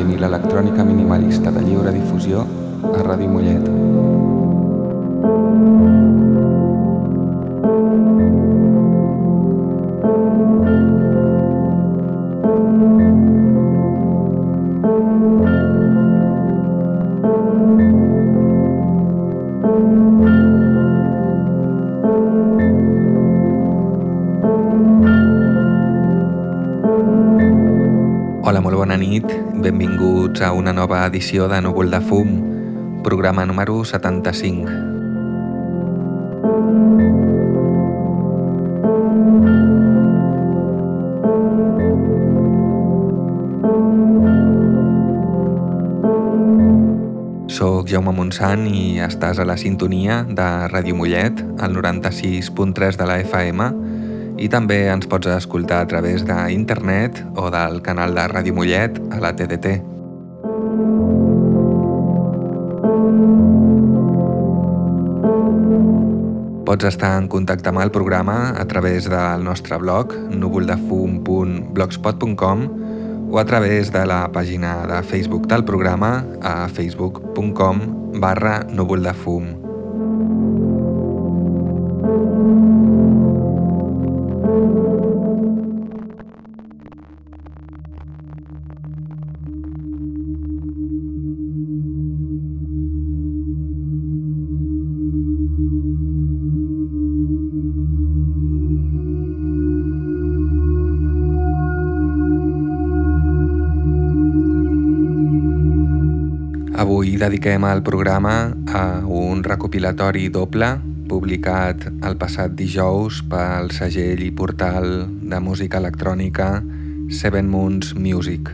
música ambient i una nova edició de Núvol de Fum, programa número 75. Soc Jaume Montsant i estàs a la sintonia de Ràdio Mollet, al 96.3 de la FM, i també ens pots escoltar a través d'internet o del canal de Ràdio Mollet a la TDT. Pots estar en contacte amb el programa a través del nostre blog núvoldefum.blogspot.com o a través de la pàgina de Facebook del programa a facebook.com barra núvoldefum. Avui dediquem el programa a un recopilatori doble publicat el passat dijous pel segell i portal de música electrònica Seven Moons Music.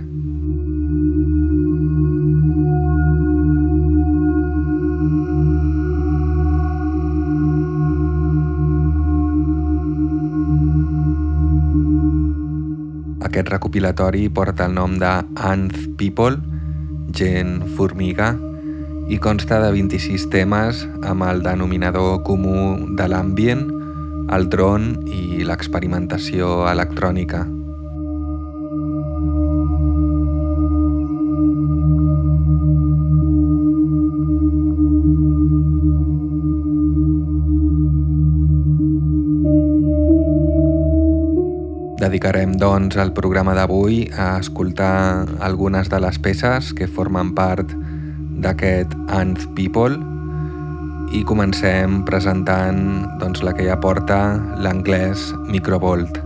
Aquest recopilatori porta el nom de Anth People, gent formiga, i consta de 26 temes amb el denominador comú de l'ambient, el dron i l'experimentació electrònica. Dedicarem, doncs, el programa d'avui a escoltar algunes de les peces que formen part d'aquest Anth People i comencem presentant doncs, la que ja porta l'anglès Microvolt.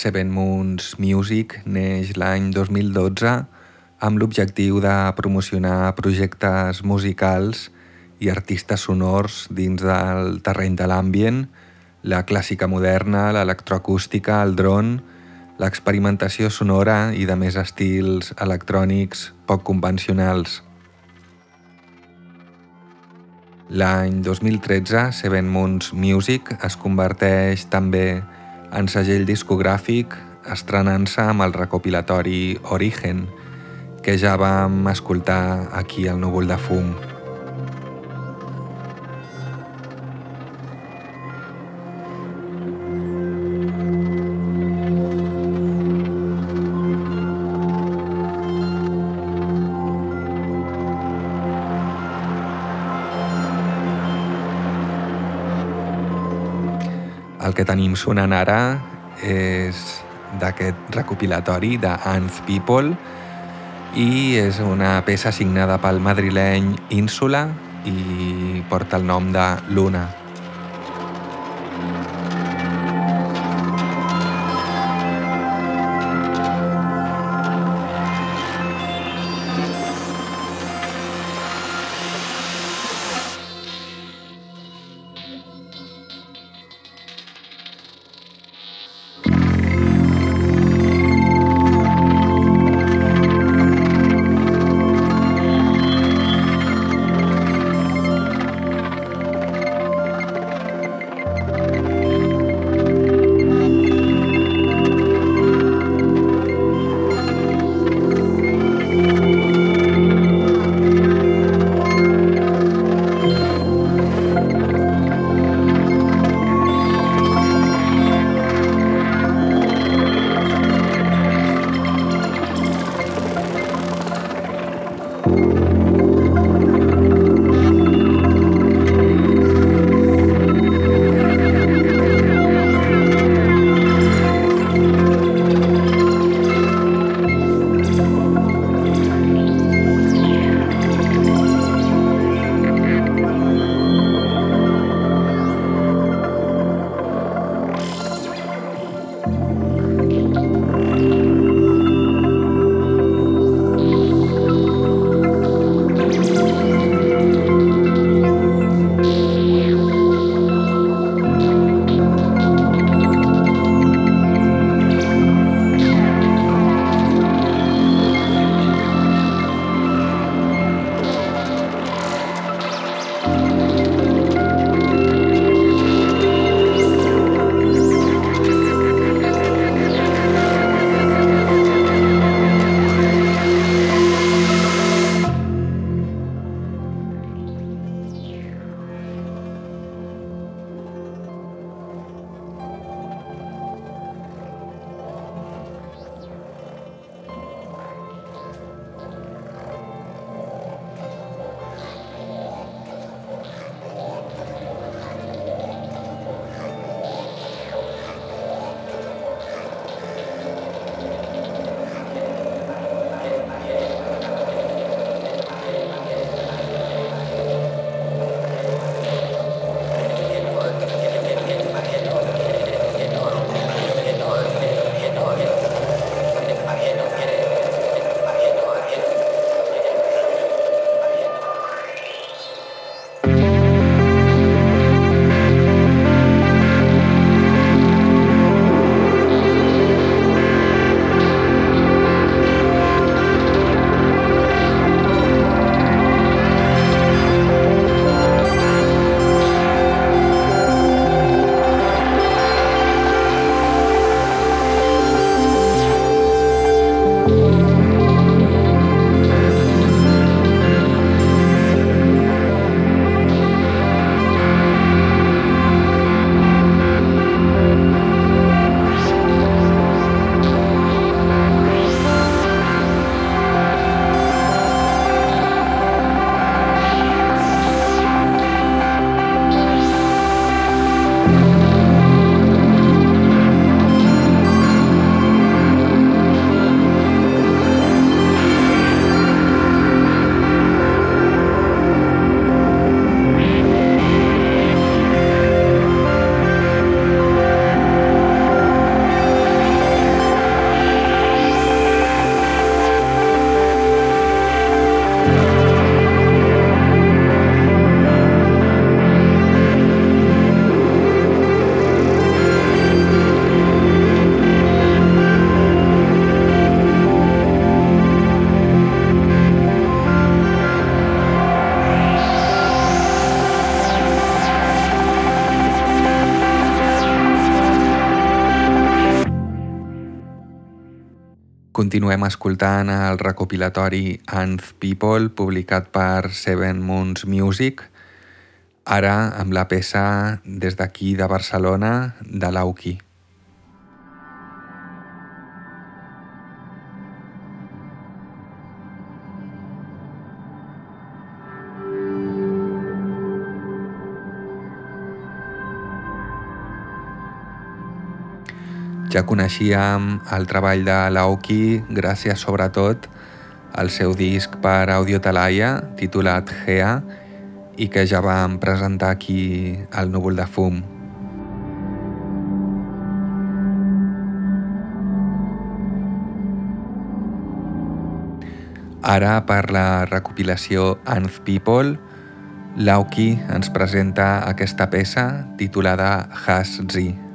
Seven Moons Music neix l'any 2012 amb l'objectiu de promocionar projectes musicals i artistes sonors dins del terreny de l'ambient, la clàssica moderna, l'electroacústica, el dron, l'experimentació sonora i de més estils electrònics poc convencionals. L'any 2013, Seven Moons Music es converteix també en segell discogràfic estrenant-se amb el recopilatori Origen, que ja vam escoltar aquí al Núvol de Fum. El que tenim sonant ara és d'aquest recopilatori de People i és una peça signada pel madrileny Ínsula i porta el nom de Luna. Continuem escoltant el recopilatori Anth People, publicat per Seven Moons Music, ara amb la peça des d'aquí de Barcelona de l'Auki. Ja coneixíem el treball de l'Aoki gràcies sobretot al seu disc per Audio Talaia titulat Gea i que ja vam presentar aquí al Núvol de Fum. Ara, per la recopilació Anth People, l'Auki ens presenta aquesta peça titulada Has Zi.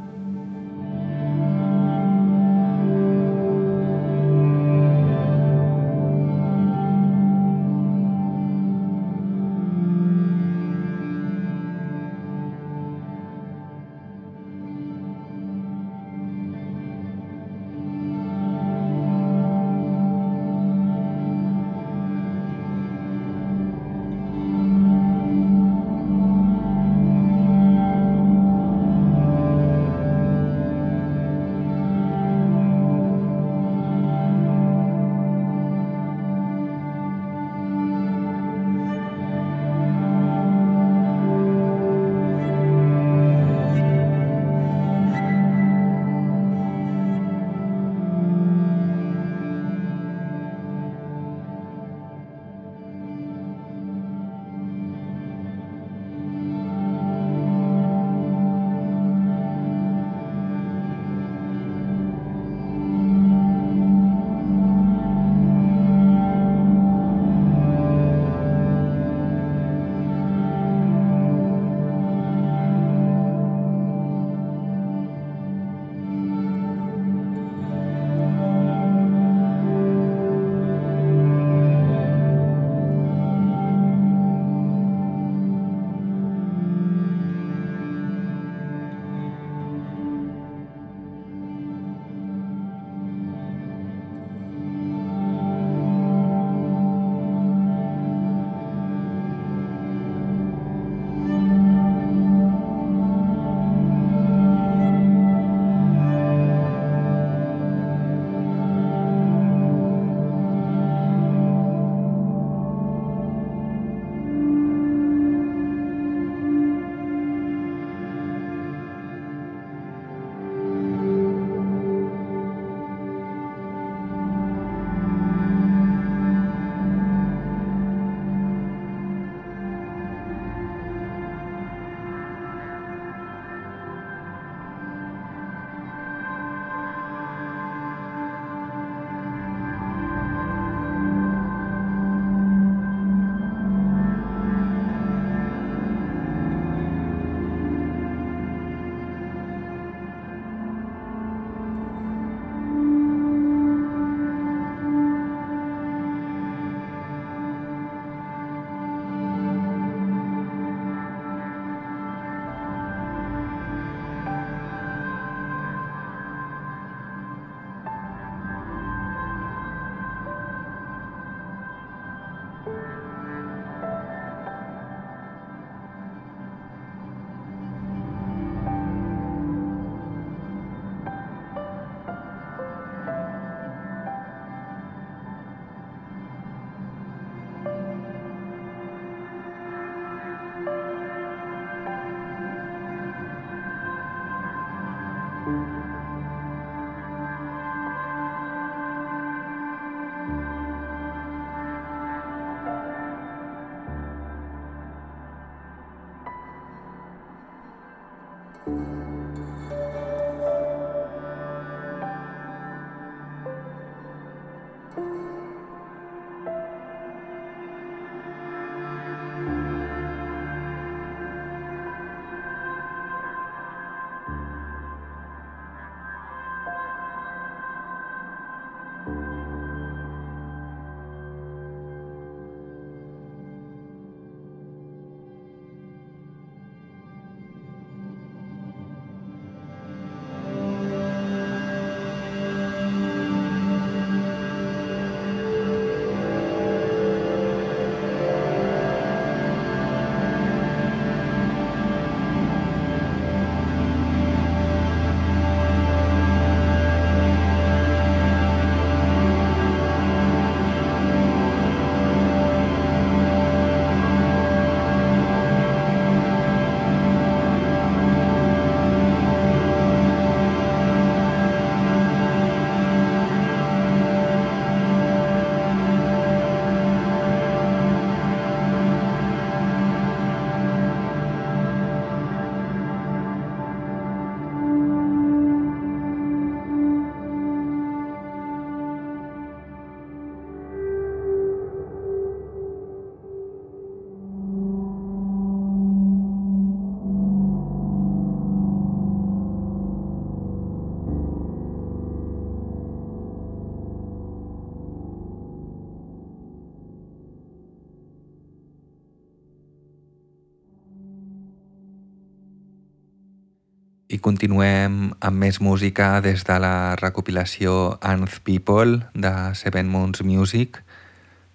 Continuem amb més música des de la recopilació Nth People de Seven Moons Music.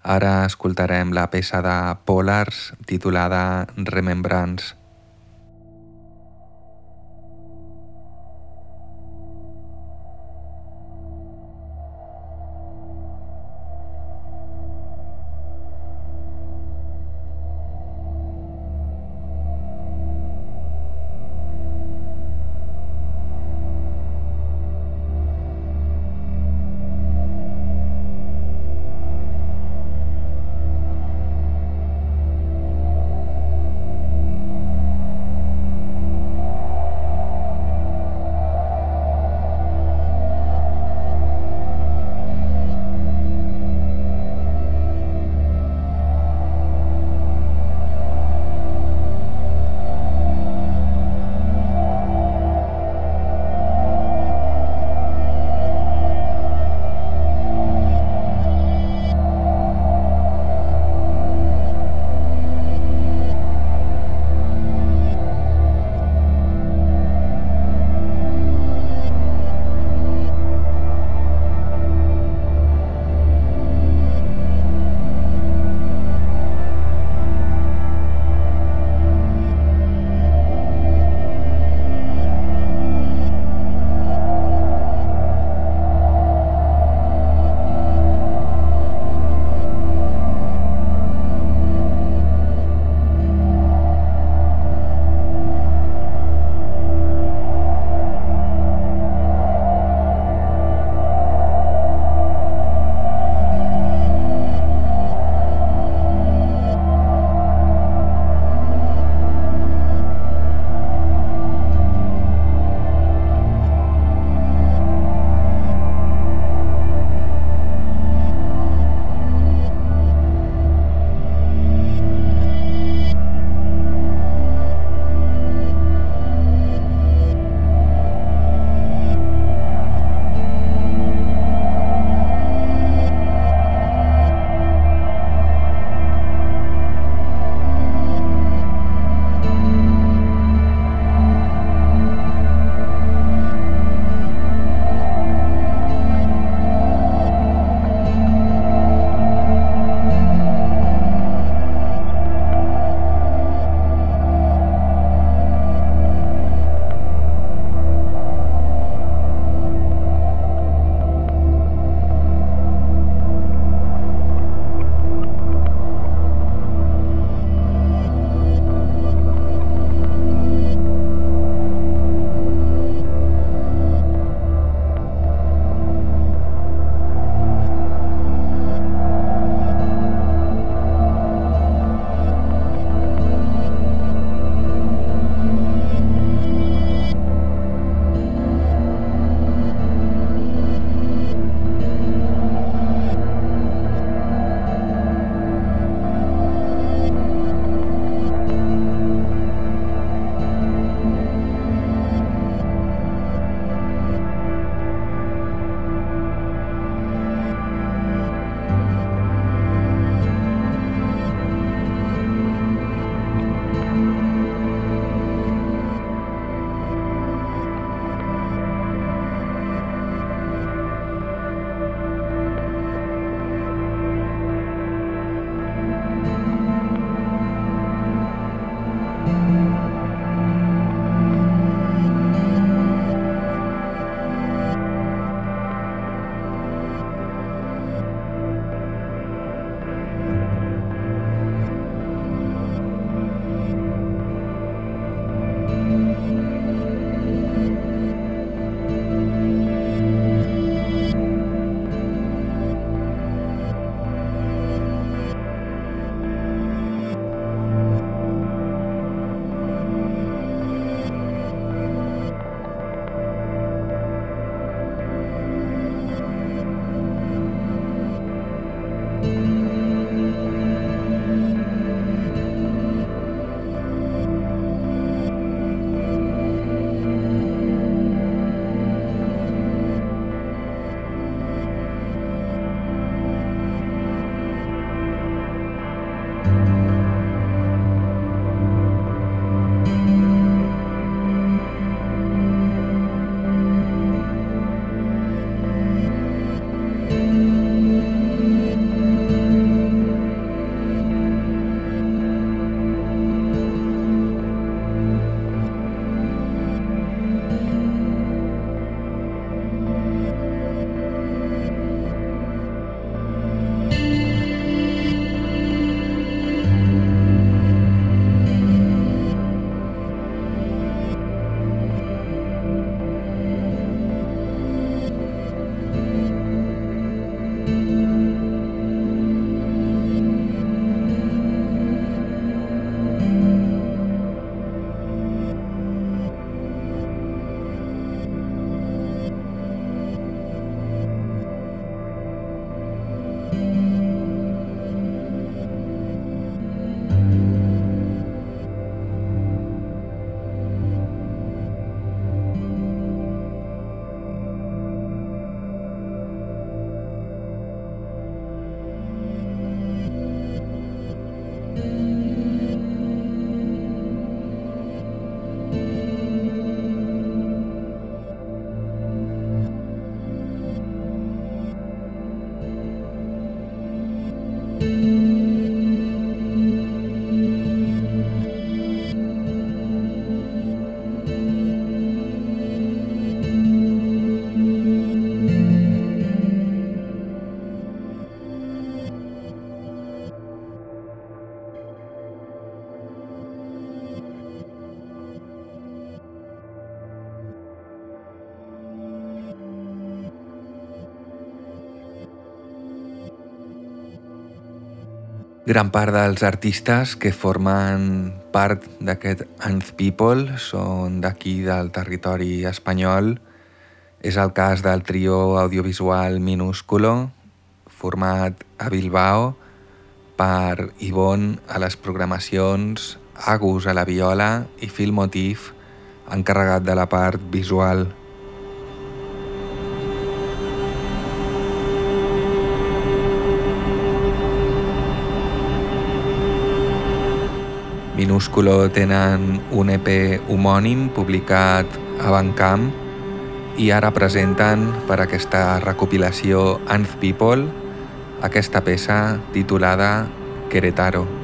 Ara escoltarem la peça de Polars titulada Remembrance. Gran part dels artistes que formen part d'aquest Anth People són d'aquí del territori espanyol. És el cas del trio audiovisual Minúsculo, format a Bilbao per Ivonne a les programacions, Agus a la viola i Phil Motif encarregat de la part visual. Minúsculo tenen un EP homònim publicat a Bandcamp i ara presenten per aquesta recopilació Anth People aquesta peça titulada Queretaro.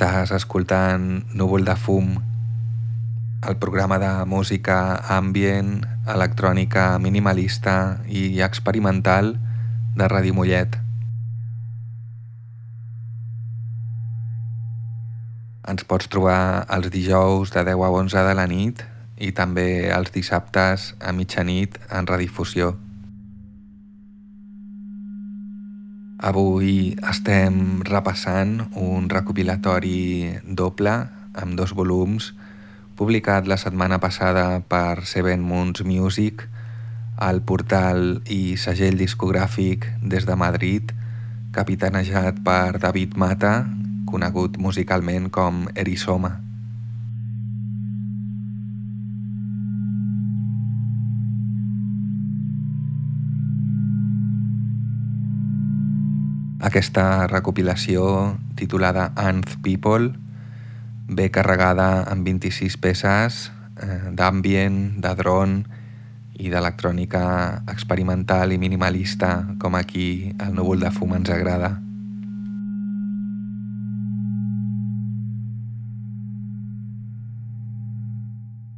Estàs escoltant Núvol de fum, el programa de música ambient, electrònica minimalista i experimental de Ràdio Mollet. Ens pots trobar els dijous de 10 a 11 de la nit i també els dissabtes a mitjanit en redifusió. Avui estem repassant un recopilatori doble amb dos volums publicat la setmana passada per Seven Moons Music al portal i segell discogràfic des de Madrid capitanejat per David Mata conegut musicalment com Erisoma. Aquesta recopilació, titulada Nth People, ve carregada amb 26 peces eh, d'ambient, de dron i d'electrònica experimental i minimalista, com aquí el núvol de fum ens agrada.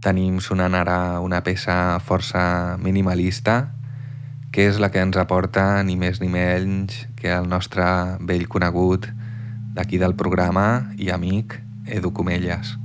Tenim sonant ara una peça força minimalista, que és la que ens aporta ni més ni menys que el nostre vell conegut d'aquí del programa i amic Edu Comelles.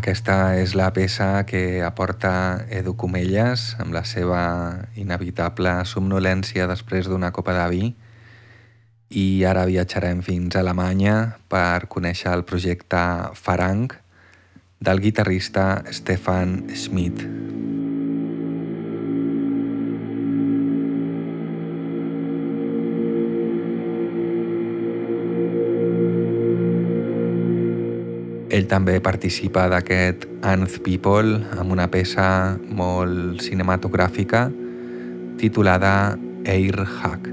Aquesta és la peça que aporta Edu Comelles amb la seva inevitable somnolència després d'una copa de vi i ara viatjarem fins a Alemanya per conèixer el projecte Farang del guitarrista Stefan Schmidt. Ell també participa d'aquest Anth People amb una peça molt cinematogràfica titulada Air Hack.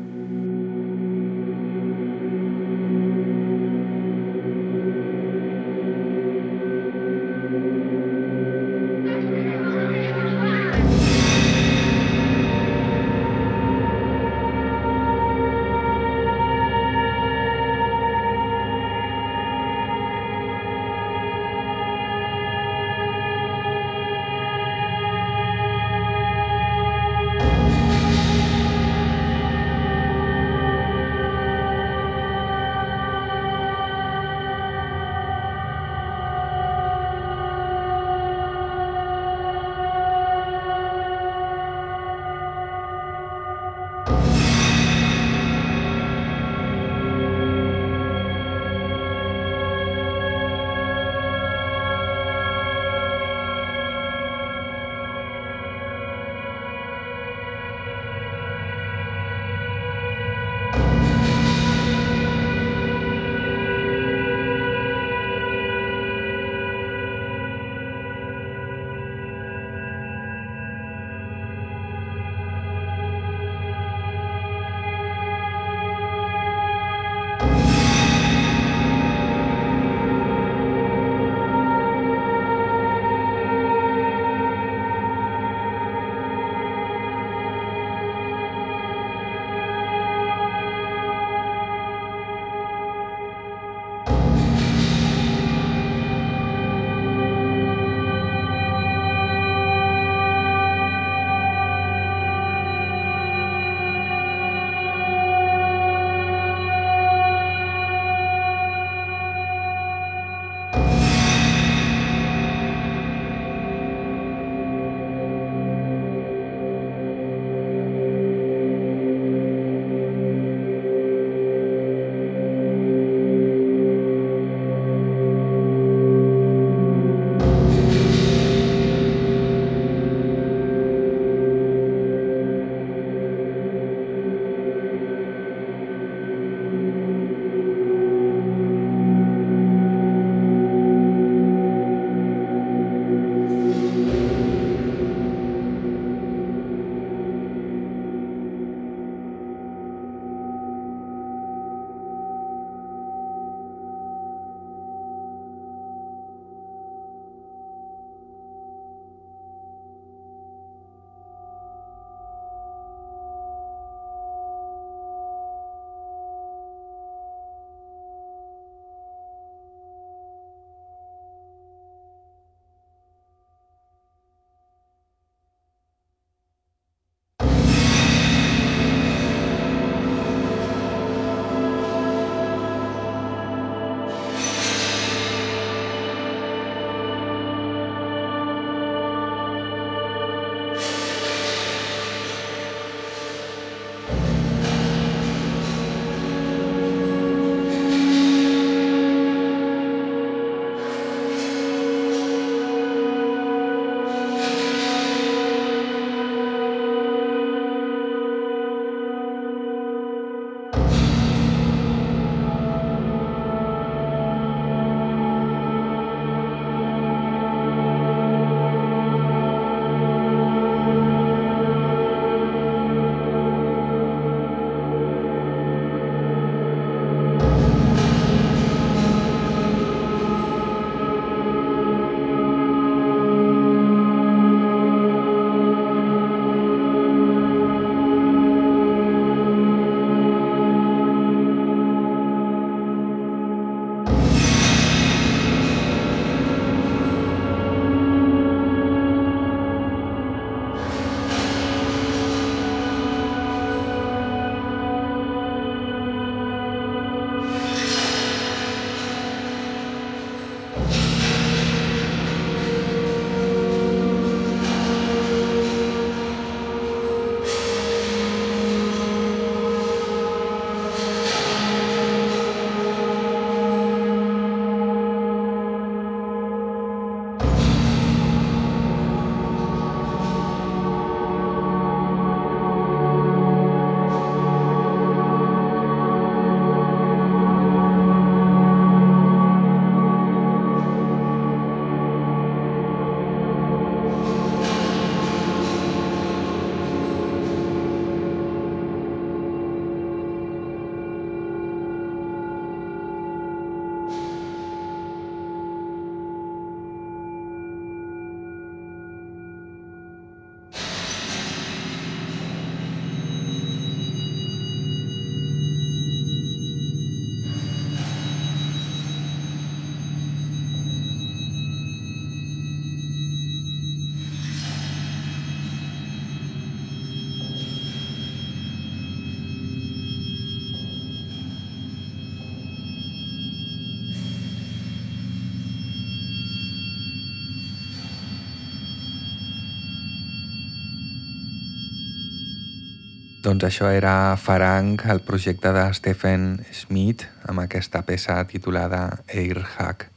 Doncs això era Farang, el projecte de Stephen Smith, amb aquesta peça titulada Airhack.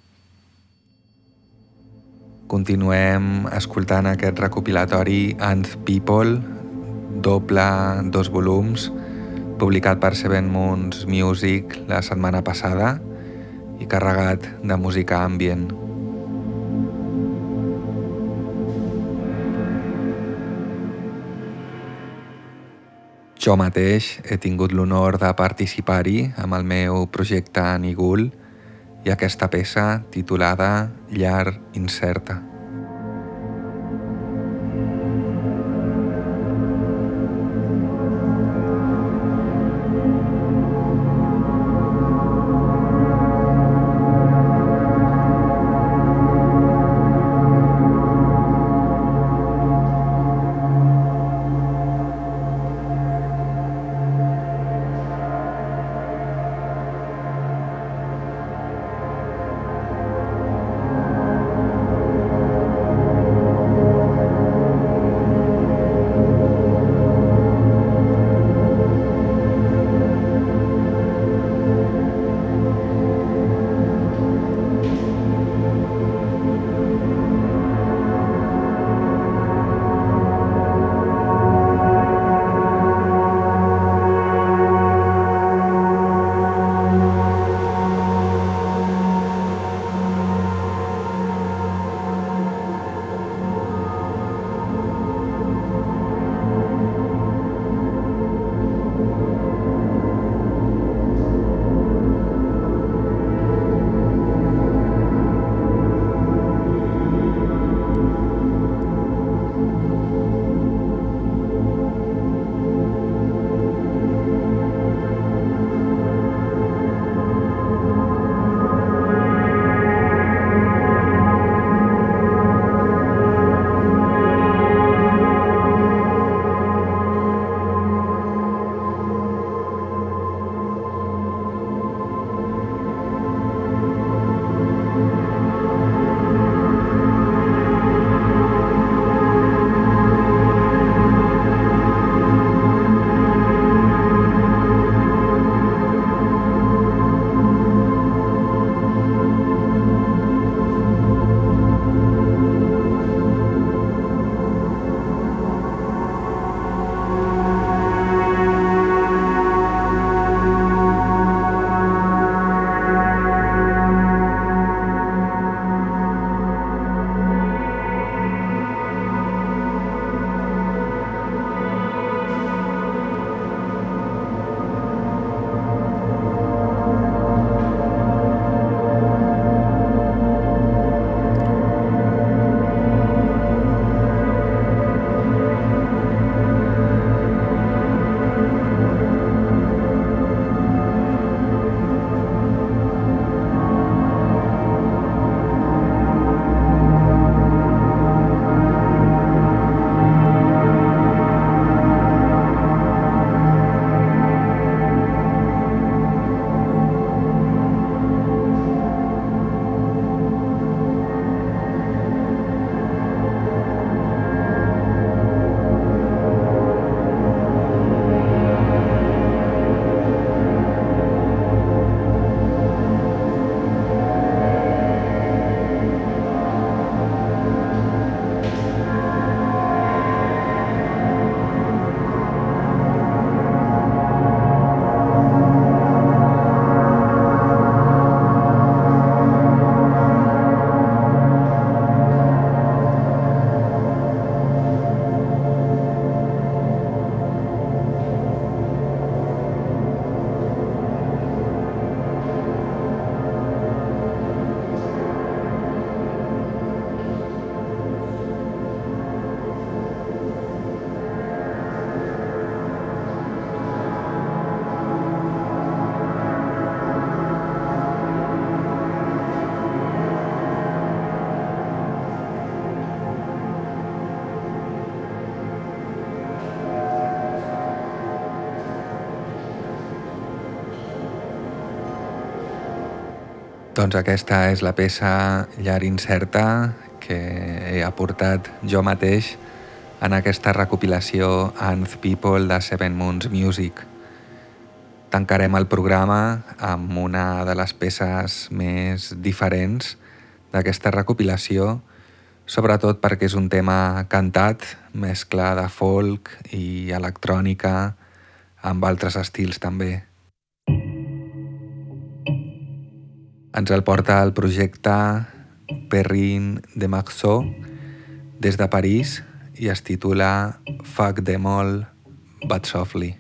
Continuem escoltant aquest recopilatori Ant People, doble, dos volums, publicat per Seven Moons Music la setmana passada i carregat de música ambient. Jo mateix he tingut l'honor de participar-hi amb el meu projecte Nigul i aquesta peça titulada Llar incerta. Doncs aquesta és la peça Llar incerta que he aportat jo mateix en aquesta recopilació Anth People de Seven Moons Music. Tancarem el programa amb una de les peces més diferents d'aquesta recopilació, sobretot perquè és un tema cantat, mescla de folk i electrònica, amb altres estils també. Ens el porta el projecte Perrin de Maxó des de París i es titula Fuck them all, but softly.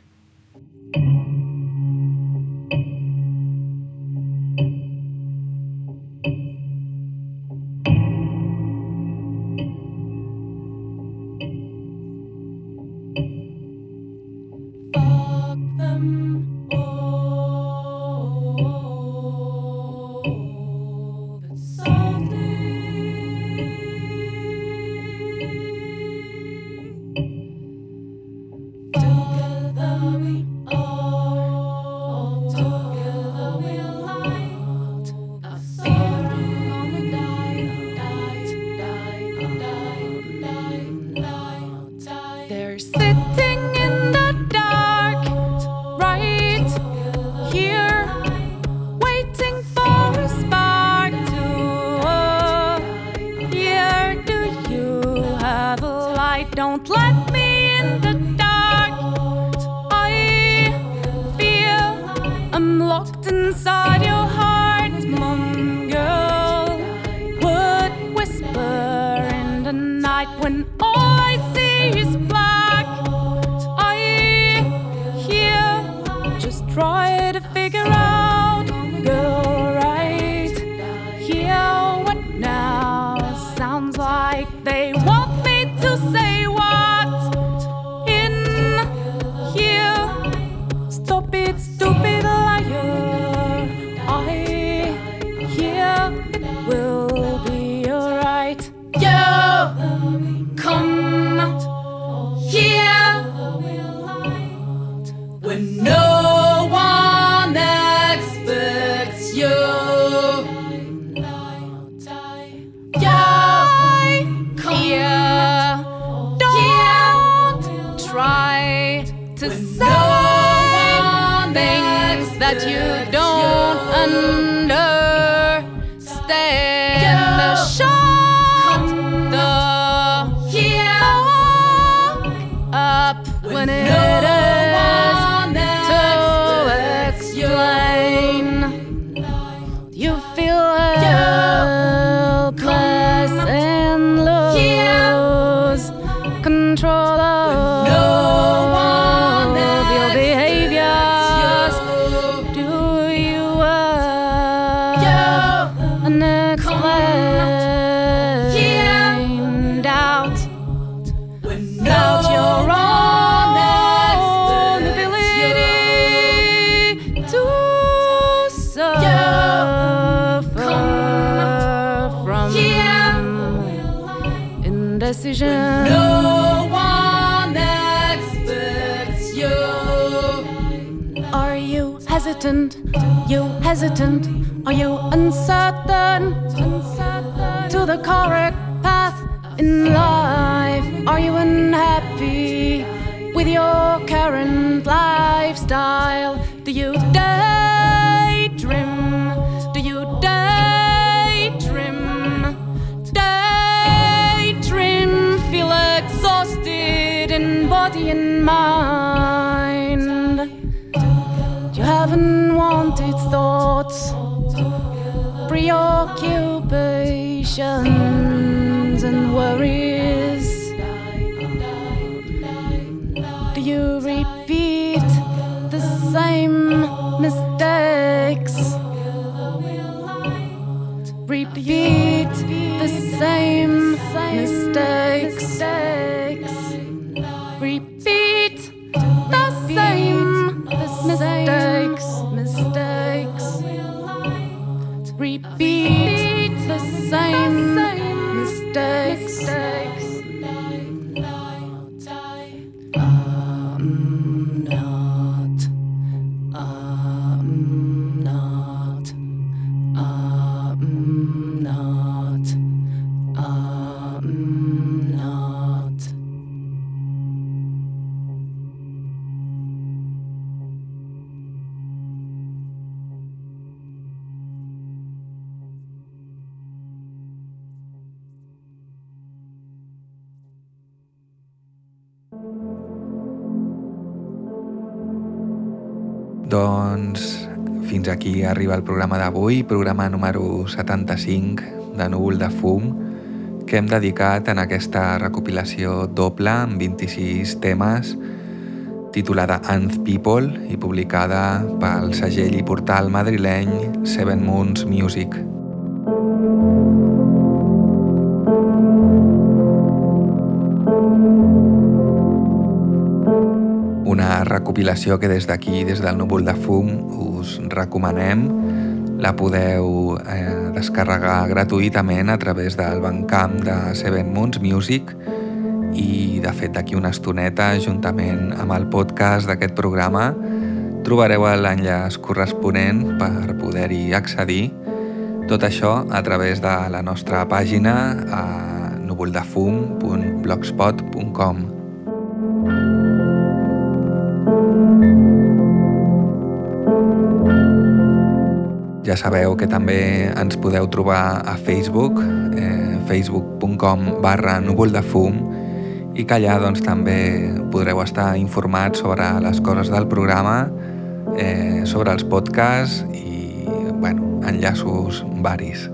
to figure Are you uncertain to the correct path in life? Are you unhappy with your current lifestyle? Do you daydream? Do you daydream? Daydream, feel exhausted in body and mind. You haven't wanted thought preoccupations and worries? Do you repeat the same mistakes? Repeat the same mistakes. Arriba el programa d'avui, programa número 75 de Núvol de Fum, que hem dedicat en aquesta recopilació doble amb 26 temes titulada Anth People i publicada pel segell i portal madrileny Seven Moons Music. Una recopilació que des d'aquí, des del núvol de fum, us recomanem. La podeu eh, descarregar gratuïtament a través del bancamp de Seven Moons Music i de fet d'aquí una estoneta juntament amb el podcast d'aquest programa trobareu l'enllaç corresponent per poder-hi accedir tot això a través de la nostra pàgina a núvoldefum.blogspot.com Ja sabeu que també ens podeu trobar a Facebook, eh, facebook.com barra núvoldefum i que allà doncs, també podreu estar informats sobre les coses del programa, eh, sobre els podcasts i bueno, enllaços varis.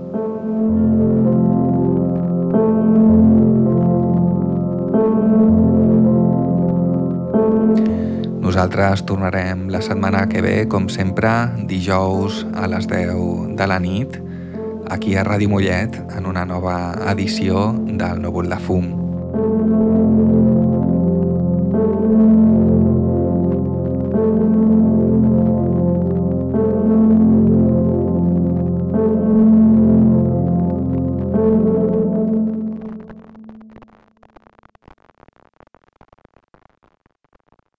Nosaltres tornarem la setmana que ve, com sempre, dijous a les 10 de la nit, aquí a Ràdio Mollet, en una nova edició del Núvol de Fum. thank you